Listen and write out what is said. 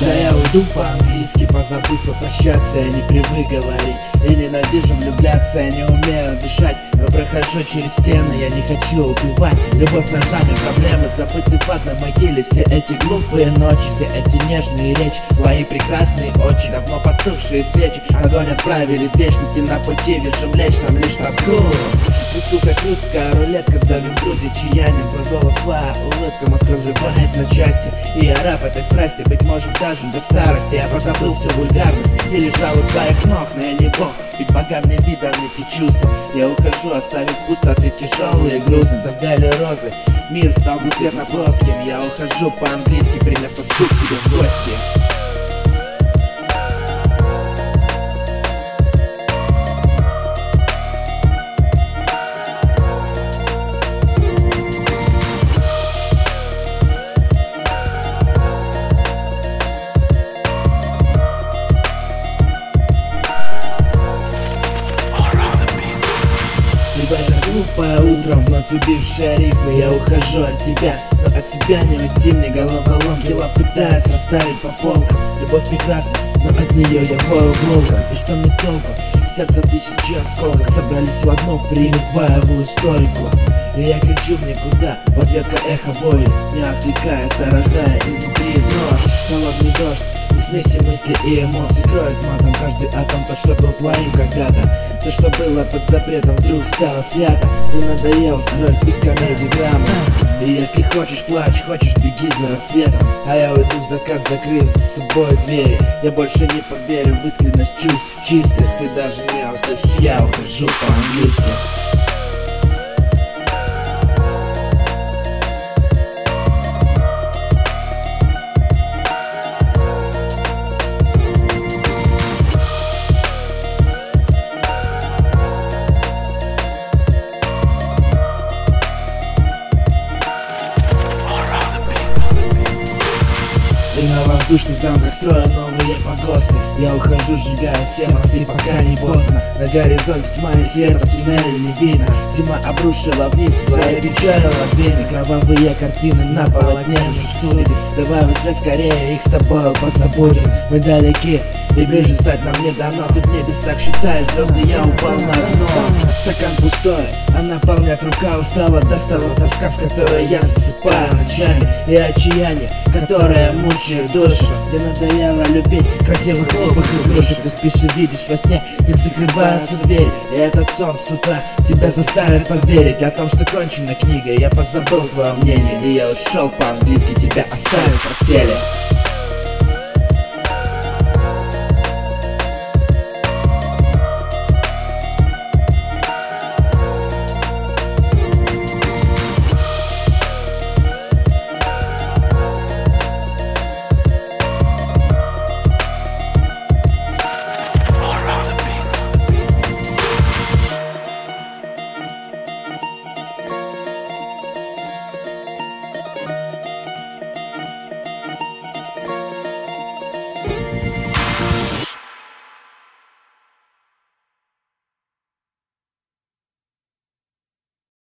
Да я уйду по-английски, позабыв попрощаться Я не привык говорить, я ненавижу влюбляться Я не умею дышать, но прохожу через стены Я не хочу убивать, любовь ножами Проблемы забыты в одной могиле. Все эти глупые ночи, все эти нежные речи. Твои прекрасные очи, давно потухшие свечи. Огонь отправили в вечности на пути Вижу влечь нам лишь тоску Тоску как русская рулетка, сдавим груди чаянием Твой голос, твоя улыбка, мозг разрывает на части. И я раб этой страсти, быть может даже до старости. Я позабыл всю вульгарность и лежал у твоих ног Но я не бог, ведь богам не виданы эти чувства. Я ухожу, оставив пустоты тяжелые грузы Завяли розы, мир стал безцветно плоским Я ухожу по-английски, приняв тоску себе в гости глупое утро, вновь убившее рифмы. Я ухожу от тебя, но от тебя не уйти мне Головоломки лап пытаясь расставить по полкам. Любовь прекрасна, но от нее я вою волком И что мне толку? Сердце тысячи осколков. Собрались в одну, приняв боевую стойку. И я кричу в никуда, в ответка эхо боли. Не отвлекается, рождая изнутри дрожь Холодный дождь, смеси мысли и эмоций Кроет матом каждый атом, то, что был твоим когда-то. То, что было под запретом, вдруг стало свято. Мне надоело строить из комедий драмы И если хочешь, плачь, хочешь, беги за рассветом. А я уйду в закат, закрыв за собой двери. Я больше не поверю в искренность чувств чистых. Ты даже не услышишь, я ухожу по-английски воздушных замках строю новые погосты. Я ухожу, сжигая все мосты, пока не поздно. На горизонте тьма и света в туннеле не видно. Зима обрушила вниз свои печали лавины Кровавые картины на полотне судей Давай уже скорее их с тобой позабудем. Мы далеки и ближе стать нам не дано. Ты в небесах считаешь звезды, я упал на дно. Стакан пустой, а наполнять рука устала. Достала тоска, с которой я засыпаю ночами. И отчаяние, которое мучает душу Мне надоело любить красивых глупых игрушек Ты спишь и видишь во сне, как закрываются двери И этот сон с утра тебя заставит поверить О том, что кончена книга, я позабыл твое мнение И я ушел по-английски, тебя оставил в постели